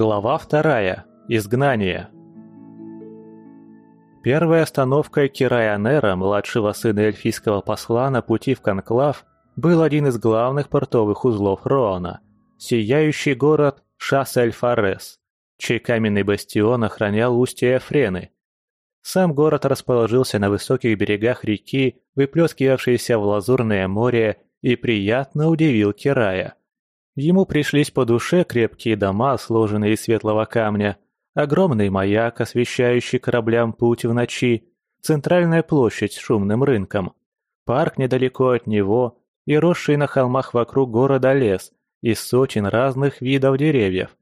Глава вторая. Изгнание. Первой остановкой Кирая Нера, младшего сына эльфийского посла на пути в Конклав, был один из главных портовых узлов Роана – сияющий город Шас-эль-Фарес, чей каменный бастион охранял устье Эфрены. Сам город расположился на высоких берегах реки, выплескивавшейся в лазурное море, и приятно удивил Кирая – Ему пришлись по душе крепкие дома, сложенные из светлого камня, огромный маяк, освещающий кораблям путь в ночи, центральная площадь с шумным рынком, парк недалеко от него и росший на холмах вокруг города лес из сотен разных видов деревьев.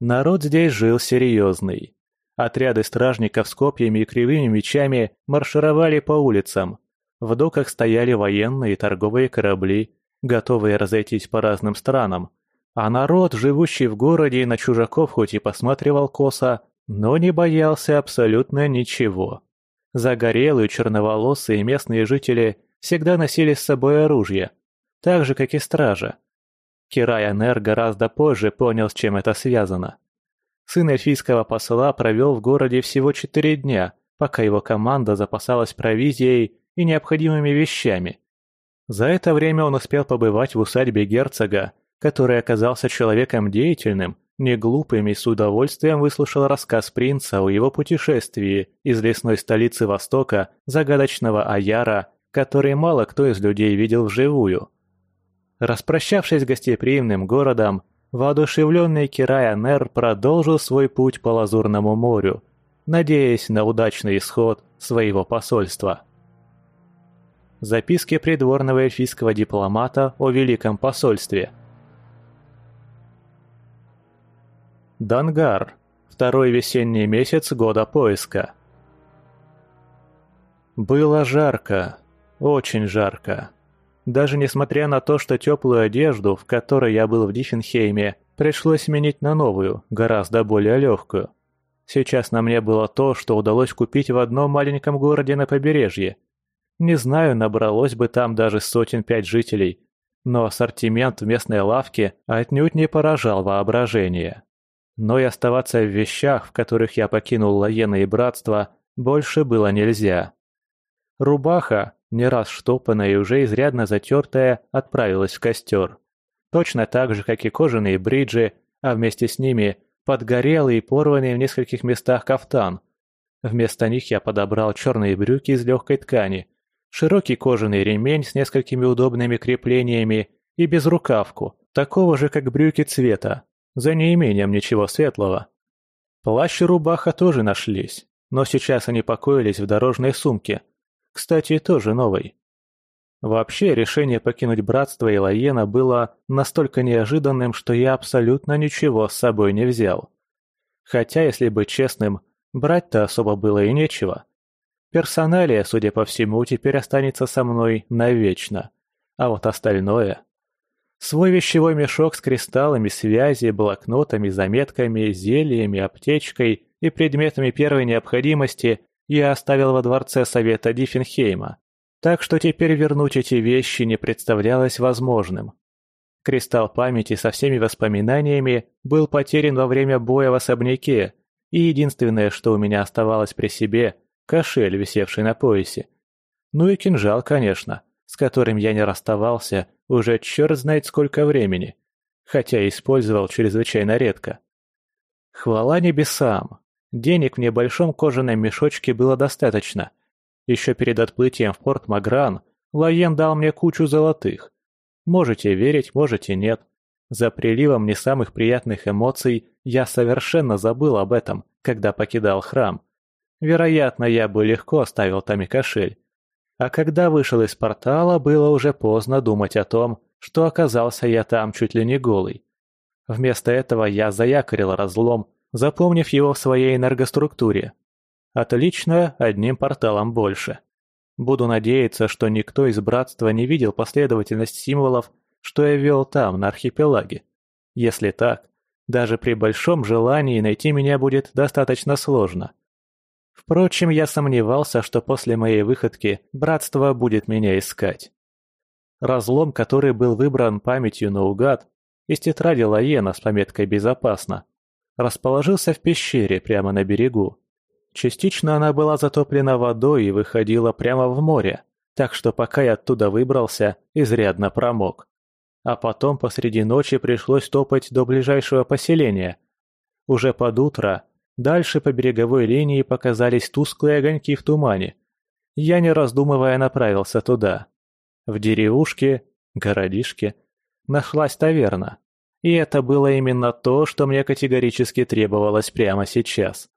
Народ здесь жил серьезный. Отряды стражников с копьями и кривыми мечами маршировали по улицам. В доках стояли военные и торговые корабли, готовые разойтись по разным странам. А народ, живущий в городе, на чужаков хоть и посматривал косо, но не боялся абсолютно ничего. Загорелые, черноволосые местные жители всегда носили с собой оружие, так же, как и стража. Кирай Анер гораздо позже понял, с чем это связано. Сын эльфийского посла провел в городе всего четыре дня, пока его команда запасалась провизией и необходимыми вещами – за это время он успел побывать в усадьбе герцога, который оказался человеком деятельным, не глупым и с удовольствием выслушал рассказ принца о его путешествии из лесной столицы Востока, загадочного Аяра, который мало кто из людей видел вживую. Распрощавшись с гостеприимным городом, воодушевленный Кирая Нер продолжил свой путь по Лазурному морю, надеясь на удачный исход своего посольства. Записки придворного эльфийского дипломата о Великом посольстве. Дангар. Второй весенний месяц года поиска. Было жарко. Очень жарко. Даже несмотря на то, что теплую одежду, в которой я был в Диффенхейме, пришлось сменить на новую, гораздо более легкую. Сейчас на мне было то, что удалось купить в одном маленьком городе на побережье, не знаю, набралось бы там даже сотен пять жителей, но ассортимент в местной лавке отнюдь не поражал воображение. Но и оставаться в вещах, в которых я покинул Лаена и Братство, больше было нельзя. Рубаха, не раз штопанная и уже изрядно затертая, отправилась в костер. Точно так же, как и кожаные бриджи, а вместе с ними подгорелый и порванный в нескольких местах кафтан. Вместо них я подобрал черные брюки из легкой ткани, широкий кожаный ремень с несколькими удобными креплениями и безрукавку, такого же, как брюки цвета, за неимением ничего светлого. Плащ и рубаха тоже нашлись, но сейчас они покоились в дорожной сумке, кстати, тоже новой. Вообще, решение покинуть братство и Лаена было настолько неожиданным, что я абсолютно ничего с собой не взял. Хотя, если быть честным, брать-то особо было и нечего. Персоналия, судя по всему, теперь останется со мной навечно. А вот остальное... Свой вещевой мешок с кристаллами связи, блокнотами, заметками, зельями, аптечкой и предметами первой необходимости я оставил во дворце совета Диффенхейма. Так что теперь вернуть эти вещи не представлялось возможным. Кристалл памяти со всеми воспоминаниями был потерян во время боя в особняке, и единственное, что у меня оставалось при себе, кошель, висевший на поясе. Ну и кинжал, конечно, с которым я не расставался уже черт знает сколько времени, хотя использовал чрезвычайно редко. Хвала небесам! Денег в небольшом кожаном мешочке было достаточно. Еще перед отплытием в порт Магран Лаен дал мне кучу золотых. Можете верить, можете нет. За приливом не самых приятных эмоций я совершенно забыл об этом, когда покидал храм. Вероятно, я бы легко оставил там и кошель. А когда вышел из портала, было уже поздно думать о том, что оказался я там чуть ли не голый. Вместо этого я заякорил разлом, запомнив его в своей энергоструктуре. Отлично, одним порталом больше. Буду надеяться, что никто из братства не видел последовательность символов, что я вел там, на архипелаге. Если так, даже при большом желании найти меня будет достаточно сложно. Впрочем, я сомневался, что после моей выходки братство будет меня искать. Разлом, который был выбран памятью наугад, из тетради Лаена с пометкой «Безопасно», расположился в пещере прямо на берегу. Частично она была затоплена водой и выходила прямо в море, так что пока я оттуда выбрался, изрядно промок. А потом посреди ночи пришлось топать до ближайшего поселения. Уже под утро дальше по береговой линии показались тусклые огоньки в тумане. Я, не раздумывая, направился туда. В деревушке, городишке, нашлась таверна. И это было именно то, что мне категорически требовалось прямо сейчас.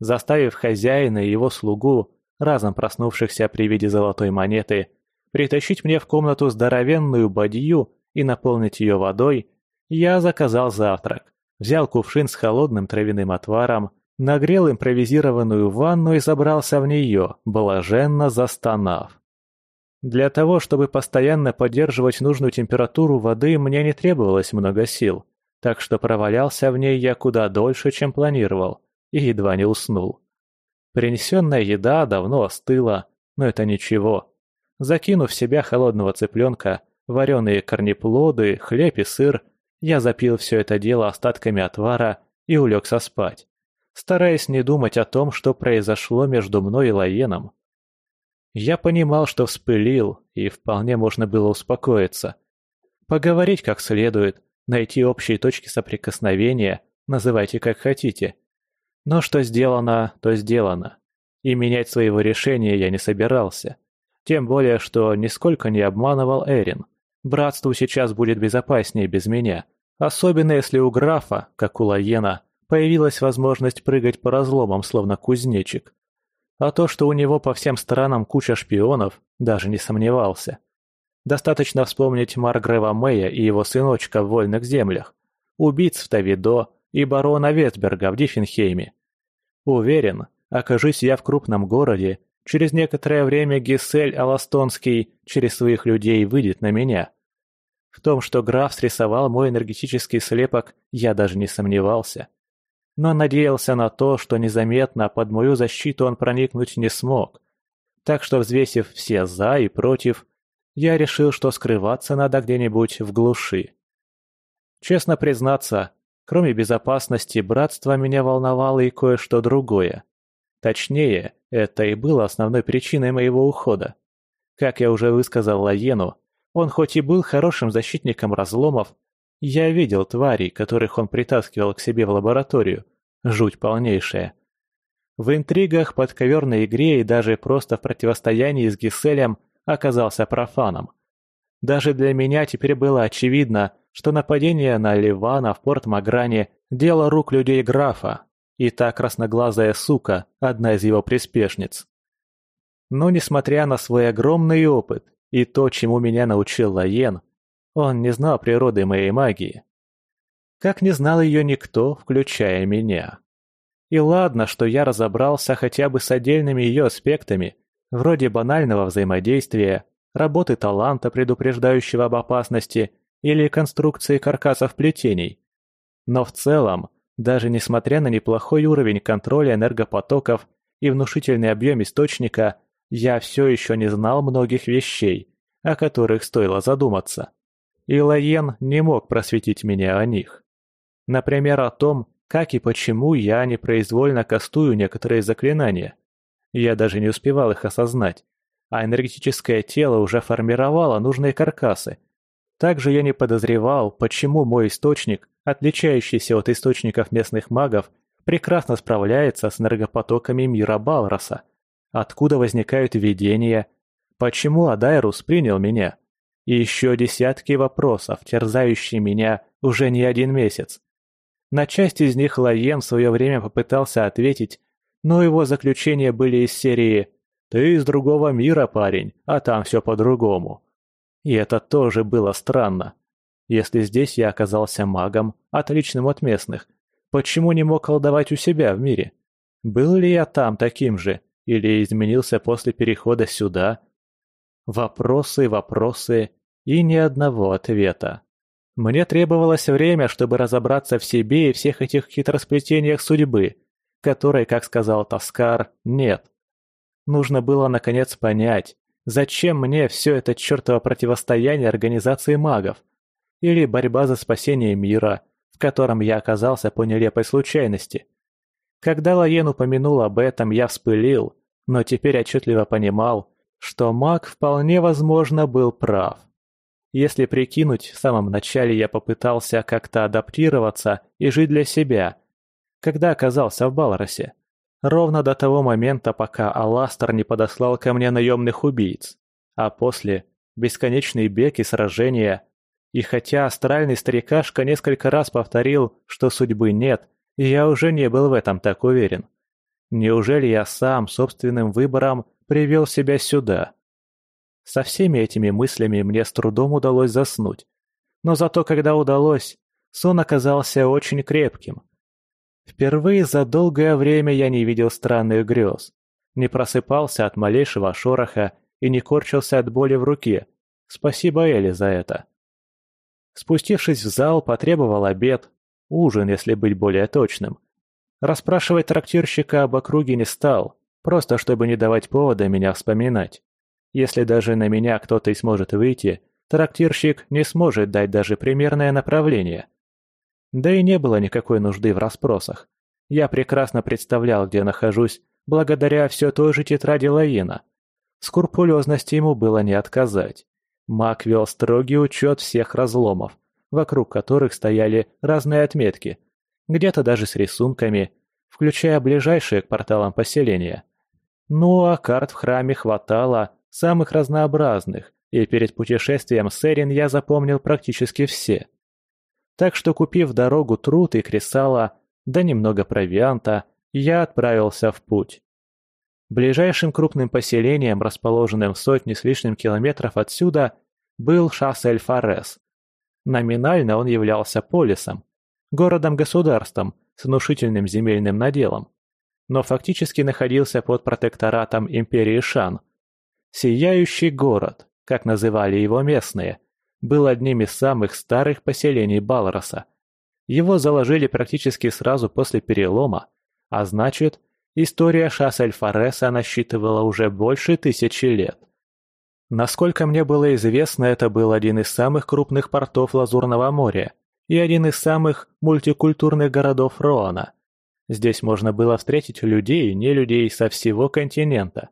Заставив хозяина и его слугу, разом проснувшихся при виде золотой монеты, притащить мне в комнату здоровенную бадью и наполнить ее водой, я заказал завтрак, взял кувшин с холодным травяным отваром, нагрел импровизированную ванну и забрался в нее, блаженно застонав. Для того, чтобы постоянно поддерживать нужную температуру воды, мне не требовалось много сил, так что провалялся в ней я куда дольше, чем планировал, и едва не уснул. Принесенная еда давно остыла, но это ничего. Закинув в себя холодного цыпленка, вареные корнеплоды, хлеб и сыр, я запил все это дело остатками отвара и улегся спать, стараясь не думать о том, что произошло между мной и Лаеном. Я понимал, что вспылил, и вполне можно было успокоиться. Поговорить как следует, найти общие точки соприкосновения, называйте как хотите. Но что сделано, то сделано. И менять своего решения я не собирался. Тем более, что нисколько не обманывал Эрин. Братству сейчас будет безопаснее без меня. Особенно если у графа, как у Лаена, появилась возможность прыгать по разломам, словно кузнечик. А то, что у него по всем сторонам куча шпионов, даже не сомневался. Достаточно вспомнить Маргрева Мэя и его сыночка в вольных землях, убийц в Тавидо и барона Ветберга в Диффенхейме. Уверен, окажись я в крупном городе, через некоторое время Гисель Аластонский через своих людей выйдет на меня. В том, что граф срисовал мой энергетический слепок, я даже не сомневался но надеялся на то, что незаметно под мою защиту он проникнуть не смог. Так что, взвесив все «за» и «против», я решил, что скрываться надо где-нибудь в глуши. Честно признаться, кроме безопасности, братство меня волновало и кое-что другое. Точнее, это и было основной причиной моего ухода. Как я уже высказал Лаену, он хоть и был хорошим защитником разломов, я видел тварей, которых он притаскивал к себе в лабораторию. Жуть полнейшая. В интригах, подковерной игре и даже просто в противостоянии с Гиселем оказался профаном. Даже для меня теперь было очевидно, что нападение на Ливана в порт Магране – дело рук людей графа, и та красноглазая сука – одна из его приспешниц. Но несмотря на свой огромный опыт и то, чему меня научил Лаен, он не знал природы моей магии. Как не знал ее никто, включая меня. И ладно, что я разобрался хотя бы с отдельными ее аспектами, вроде банального взаимодействия, работы таланта, предупреждающего об опасности, или конструкции каркасов плетений. Но в целом, даже несмотря на неплохой уровень контроля энергопотоков и внушительный объем источника, я все еще не знал многих вещей, о которых стоило задуматься и Лаен не мог просветить меня о них. Например, о том, как и почему я непроизвольно кастую некоторые заклинания. Я даже не успевал их осознать, а энергетическое тело уже формировало нужные каркасы. Также я не подозревал, почему мой источник, отличающийся от источников местных магов, прекрасно справляется с энергопотоками мира Балроса. Откуда возникают видения? Почему Адайрус принял меня? И еще десятки вопросов, терзающие меня уже не один месяц. На часть из них Лаен в свое время попытался ответить, но его заключения были из серии «Ты из другого мира, парень, а там все по-другому». И это тоже было странно. Если здесь я оказался магом, отличным от местных, почему не мог колдовать у себя в мире? Был ли я там таким же, или изменился после перехода сюда? Вопросы, вопросы и ни одного ответа. Мне требовалось время, чтобы разобраться в себе и всех этих хитросплетениях судьбы, которой, как сказал Таскар, нет. Нужно было наконец понять, зачем мне все это чертово противостояние организации магов? Или борьба за спасение мира, в котором я оказался по нелепой случайности. Когда Лаен упомянул об этом, я вспылил, но теперь отчетливо понимал, что маг вполне возможно был прав. Если прикинуть, в самом начале я попытался как-то адаптироваться и жить для себя, когда оказался в Балросе. Ровно до того момента, пока Аластер не подослал ко мне наемных убийц. А после – бесконечный бег и сражения. И хотя астральный старикашка несколько раз повторил, что судьбы нет, я уже не был в этом так уверен. Неужели я сам собственным выбором привел себя сюда? Со всеми этими мыслями мне с трудом удалось заснуть. Но зато когда удалось, сон оказался очень крепким. Впервые за долгое время я не видел странных грез. Не просыпался от малейшего шороха и не корчился от боли в руке. Спасибо Элли за это. Спустившись в зал, потребовал обед. Ужин, если быть более точным. Расспрашивать трактирщика об округе не стал, просто чтобы не давать повода меня вспоминать. Если даже на меня кто-то и сможет выйти, трактирщик не сможет дать даже примерное направление. Да и не было никакой нужды в расспросах. Я прекрасно представлял, где нахожусь, благодаря все той же тетради Лаина. Скрупулезности ему было не отказать. Маг вел строгий учет всех разломов, вокруг которых стояли разные отметки, где-то даже с рисунками, включая ближайшие к порталам поселения. Ну а карт в храме хватало самых разнообразных, и перед путешествием с Эрин я запомнил практически все. Так что, купив дорогу труд и кресала, да немного провианта, я отправился в путь. Ближайшим крупным поселением, расположенным в сотни с лишним километров отсюда, был Шас-эль-Фарес. Номинально он являлся полисом, городом-государством с внушительным земельным наделом, но фактически находился под протекторатом империи Шан. Сияющий город, как называли его местные – был одним из самых старых поселений Балроса. Его заложили практически сразу после перелома, а значит, история Шас-эль-Фареса насчитывала уже больше тысячи лет. Насколько мне было известно, это был один из самых крупных портов Лазурного моря и один из самых мультикультурных городов Роана. Здесь можно было встретить людей и нелюдей со всего континента.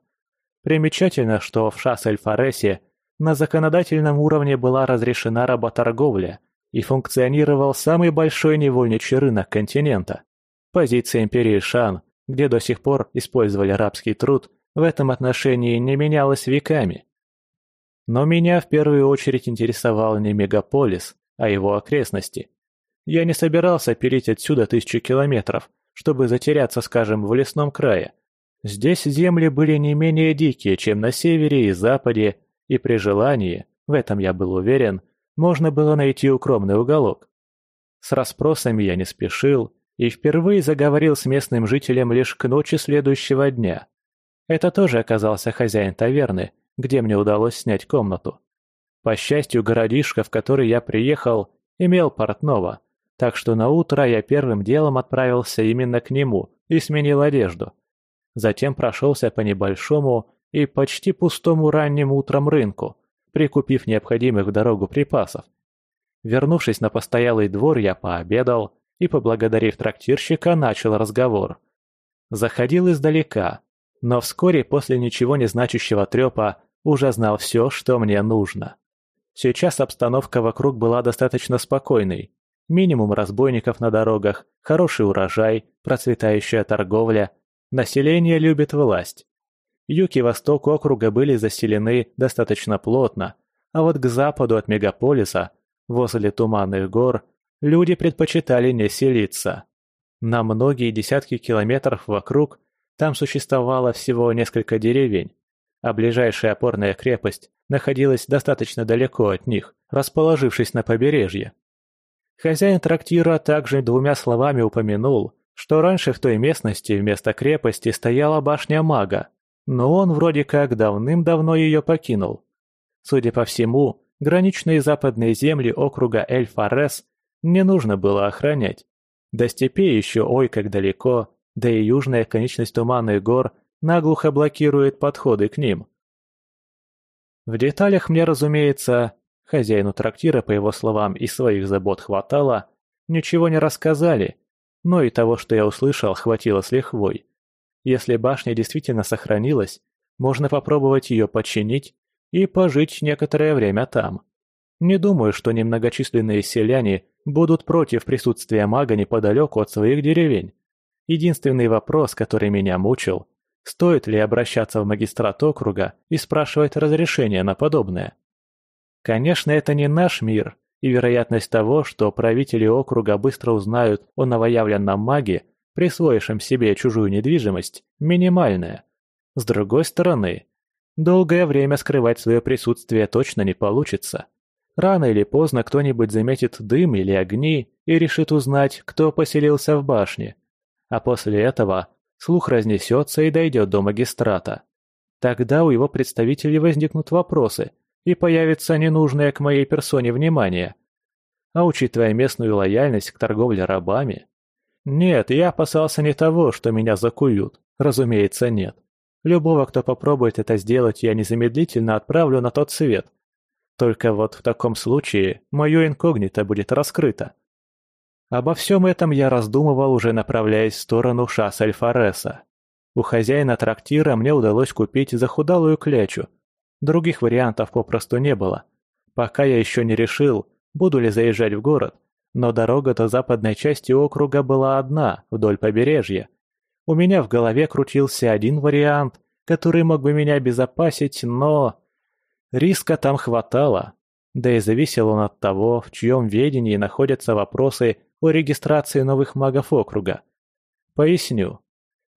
Примечательно, что в Шас-эль-Фаресе на законодательном уровне была разрешена работорговля и функционировал самый большой невольничий рынок континента. Позиция империи Шан, где до сих пор использовали рабский труд, в этом отношении не менялась веками. Но меня в первую очередь интересовал не мегаполис, а его окрестности. Я не собирался перейти отсюда тысячи километров, чтобы затеряться, скажем, в лесном крае. Здесь земли были не менее дикие, чем на севере и западе, и при желании, в этом я был уверен, можно было найти укромный уголок. С расспросами я не спешил и впервые заговорил с местным жителем лишь к ночи следующего дня. Это тоже оказался хозяин таверны, где мне удалось снять комнату. По счастью, городишко, в который я приехал, имел портного, так что на утро я первым делом отправился именно к нему и сменил одежду. Затем прошелся по небольшому, и почти пустому ранним утром рынку, прикупив необходимых в дорогу припасов. Вернувшись на постоялый двор, я пообедал и, поблагодарив трактирщика, начал разговор. Заходил издалека, но вскоре после ничего не значащего трепа уже знал все, что мне нужно. Сейчас обстановка вокруг была достаточно спокойной. Минимум разбойников на дорогах, хороший урожай, процветающая торговля. Население любит власть. Юг и восток округа были заселены достаточно плотно, а вот к западу от мегаполиса, возле Туманных гор, люди предпочитали не селиться. На многие десятки километров вокруг там существовало всего несколько деревень, а ближайшая опорная крепость находилась достаточно далеко от них, расположившись на побережье. Хозяин трактира также двумя словами упомянул, что раньше в той местности вместо крепости стояла башня мага, но он вроде как давным-давно ее покинул. Судя по всему, граничные западные земли округа Эль-Фарес не нужно было охранять. До степи еще ой как далеко, да и южная конечность Туманных гор наглухо блокирует подходы к ним. В деталях мне, разумеется, хозяину трактира, по его словам, и своих забот хватало, ничего не рассказали, но и того, что я услышал, хватило с лихвой. Если башня действительно сохранилась, можно попробовать ее починить и пожить некоторое время там. Не думаю, что немногочисленные селяне будут против присутствия мага неподалеку от своих деревень. Единственный вопрос, который меня мучил, стоит ли обращаться в магистрат округа и спрашивать разрешение на подобное. Конечно, это не наш мир, и вероятность того, что правители округа быстро узнают о новоявленном маге, присвоившем себе чужую недвижимость, минимальная. С другой стороны, долгое время скрывать свое присутствие точно не получится. Рано или поздно кто-нибудь заметит дым или огни и решит узнать, кто поселился в башне. А после этого слух разнесется и дойдет до магистрата. Тогда у его представителей возникнут вопросы, и появится ненужное к моей персоне внимание. А учитывая местную лояльность к торговле рабами... Нет, я опасался не того, что меня закуют. Разумеется, нет. Любого, кто попробует это сделать, я незамедлительно отправлю на тот свет. Только вот в таком случае мое инкогнито будет раскрыто. Обо всем этом я раздумывал, уже направляясь в сторону шасс Альфареса. У хозяина трактира мне удалось купить захудалую клячу. Других вариантов попросту не было. Пока я еще не решил, буду ли заезжать в город, но дорога до западной части округа была одна, вдоль побережья. У меня в голове крутился один вариант, который мог бы меня обезопасить, но... Риска там хватало, да и зависел он от того, в чьем ведении находятся вопросы о регистрации новых магов округа. Поясню.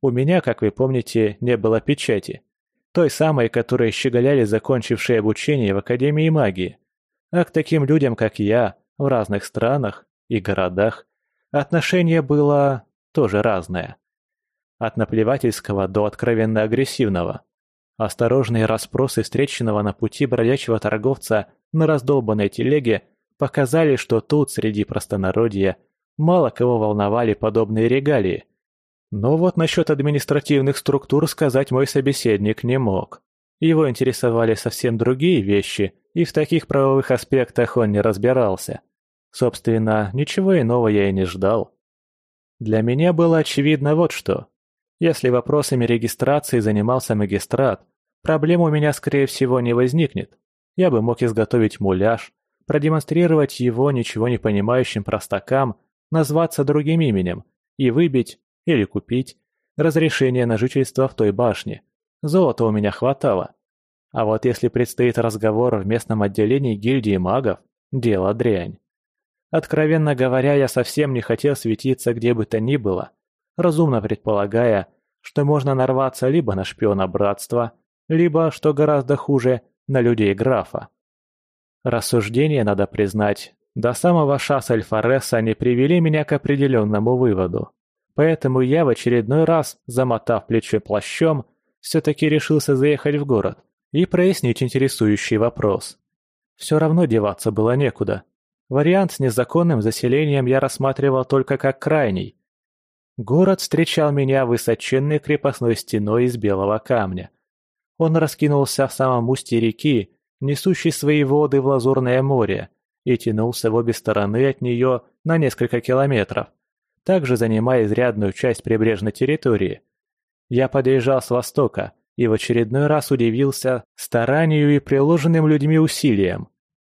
У меня, как вы помните, не было печати. Той самой, которой щеголяли закончившие обучение в Академии магии. А к таким людям, как я, в разных странах и городах, отношение было тоже разное. От наплевательского до откровенно агрессивного. Осторожные расспросы встреченного на пути бродячего торговца на раздолбанной телеге показали, что тут, среди простонародья, мало кого волновали подобные регалии. Но вот насчет административных структур сказать мой собеседник не мог. Его интересовали совсем другие вещи, и в таких правовых аспектах он не разбирался. Собственно, ничего иного я и не ждал. Для меня было очевидно вот что. Если вопросами регистрации занимался магистрат, проблем у меня, скорее всего, не возникнет. Я бы мог изготовить муляж, продемонстрировать его ничего не понимающим простакам, назваться другим именем и выбить, или купить, разрешение на жительство в той башне. Золота у меня хватало. А вот если предстоит разговор в местном отделении гильдии магов, дело дрянь. Откровенно говоря, я совсем не хотел светиться где бы то ни было, разумно предполагая, что можно нарваться либо на шпиона братства, либо, что гораздо хуже, на людей графа. Рассуждения, надо признать, до самого шасса Альфареса не привели меня к определенному выводу. Поэтому я в очередной раз, замотав плечо плащом, все-таки решился заехать в город и прояснить интересующий вопрос. Все равно деваться было некуда. Вариант с незаконным заселением я рассматривал только как крайний, Город встречал меня высоченной крепостной стеной из белого камня. Он раскинулся в самом устье реки, несущей свои воды в Лазурное море, и тянулся в обе стороны от нее на несколько километров, также занимая изрядную часть прибрежной территории. Я подъезжал с востока и в очередной раз удивился старанию и приложенным людьми усилиям.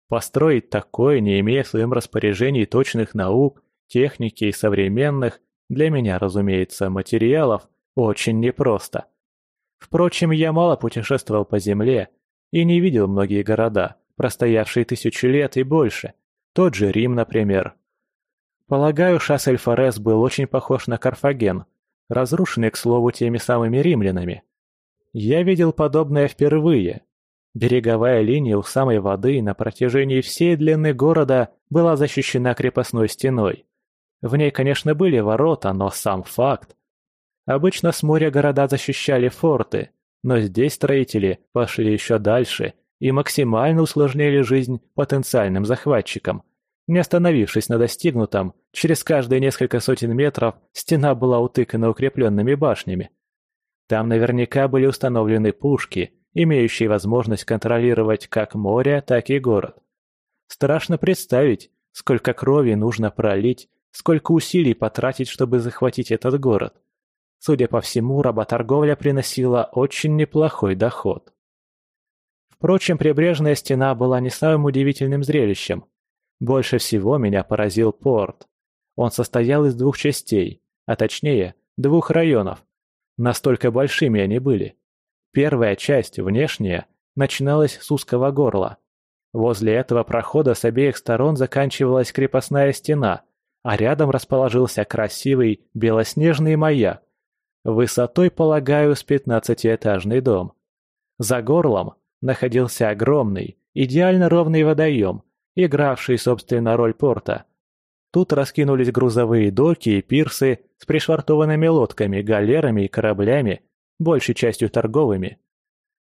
Построить такое, не имея в своем распоряжении точных наук, техники и современных, для меня, разумеется, материалов очень непросто. Впрочем, я мало путешествовал по земле и не видел многие города, простоявшие тысячу лет и больше. Тот же Рим, например. Полагаю, Шассель-Форес был очень похож на Карфаген, разрушенный, к слову, теми самыми римлянами. Я видел подобное впервые. Береговая линия у самой воды на протяжении всей длины города была защищена крепостной стеной. В ней, конечно, были ворота, но сам факт. Обычно с моря города защищали форты, но здесь строители пошли еще дальше и максимально усложнили жизнь потенциальным захватчикам. Не остановившись на достигнутом, через каждые несколько сотен метров стена была утыкана укрепленными башнями. Там наверняка были установлены пушки, имеющие возможность контролировать как море, так и город. Страшно представить, сколько крови нужно пролить, сколько усилий потратить, чтобы захватить этот город. Судя по всему, работорговля приносила очень неплохой доход. Впрочем, прибрежная стена была не самым удивительным зрелищем. Больше всего меня поразил порт. Он состоял из двух частей, а точнее, двух районов. Настолько большими они были. Первая часть, внешняя, начиналась с узкого горла. Возле этого прохода с обеих сторон заканчивалась крепостная стена, а рядом расположился красивый белоснежный маяк. Высотой, полагаю, с пятнадцатиэтажный дом. За горлом находился огромный, идеально ровный водоем, игравший, собственно, роль порта. Тут раскинулись грузовые доки и пирсы с пришвартованными лодками, галерами и кораблями, большей частью торговыми.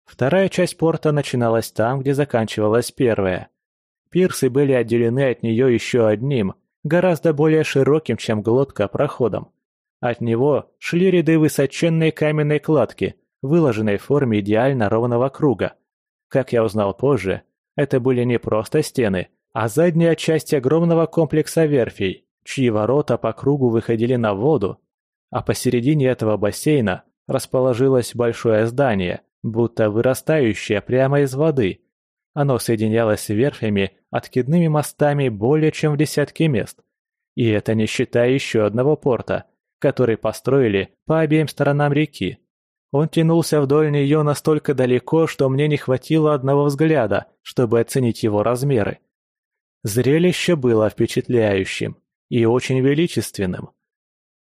Вторая часть порта начиналась там, где заканчивалась первая. Пирсы были отделены от нее еще одним, гораздо более широким, чем глотка, проходом. От него шли ряды высоченной каменной кладки, выложенной в форме идеально ровного круга. Как я узнал позже, это были не просто стены, а задняя часть огромного комплекса верфей, чьи ворота по кругу выходили на воду, а посередине этого бассейна расположилось большое здание, будто вырастающее прямо из воды. Оно соединялось с верфями откидными мостами более чем в десятке мест. И это не считая еще одного порта, который построили по обеим сторонам реки. Он тянулся вдоль нее настолько далеко, что мне не хватило одного взгляда, чтобы оценить его размеры. Зрелище было впечатляющим и очень величественным.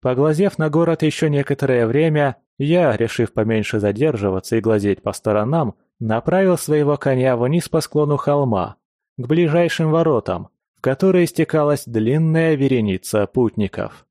Поглазев на город еще некоторое время, я, решив поменьше задерживаться и глазеть по сторонам, направил своего коня вниз по склону холма, к ближайшим воротам, в которые стекалась длинная вереница путников.